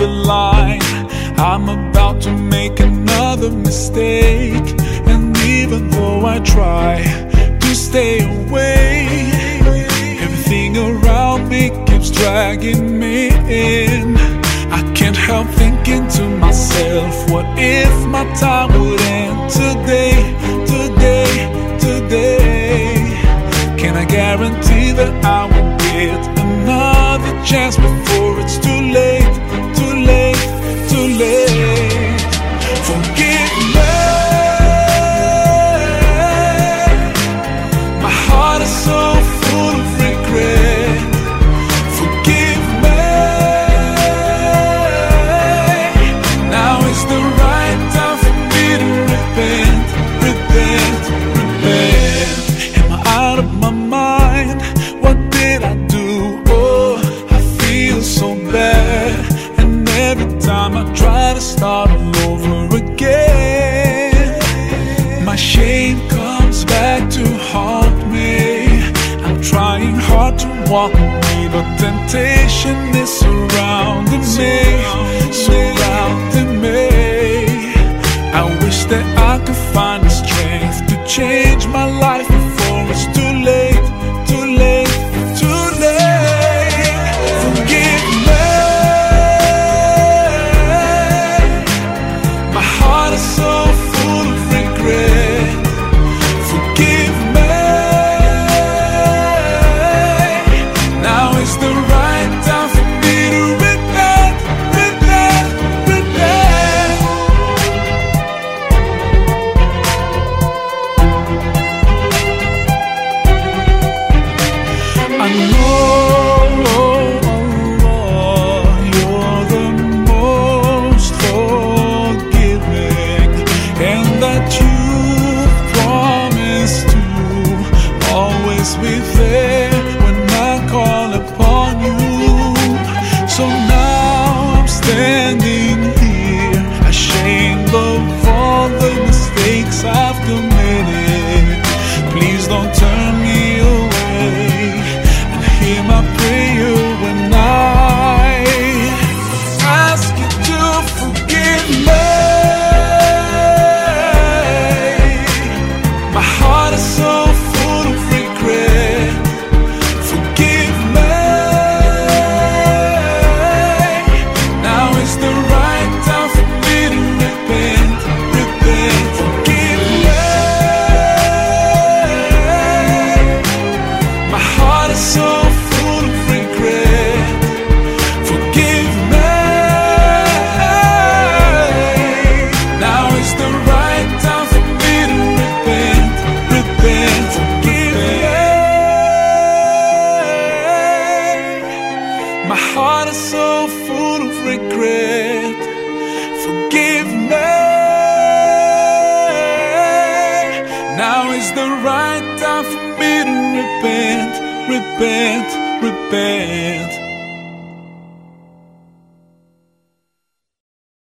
the line. I'm about to make another mistake. And even though I try to stay away, everything around me keeps dragging me in. I can't help thinking to myself, what if my time would end today, today, today? Can I guarantee that I will get another chance before it's too late, time I try to start all over again, my shame comes back to haunt me. I'm trying hard to walk away, but temptation is surrounding me, surrounding me. I wish that I could find the strength to change my life that you promise to. Always be there full of regret. Forgive me. Now is the right time for me to repent, repent, repent.